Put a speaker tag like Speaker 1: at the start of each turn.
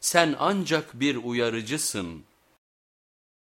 Speaker 1: sen ancak bir uyarıcısın.''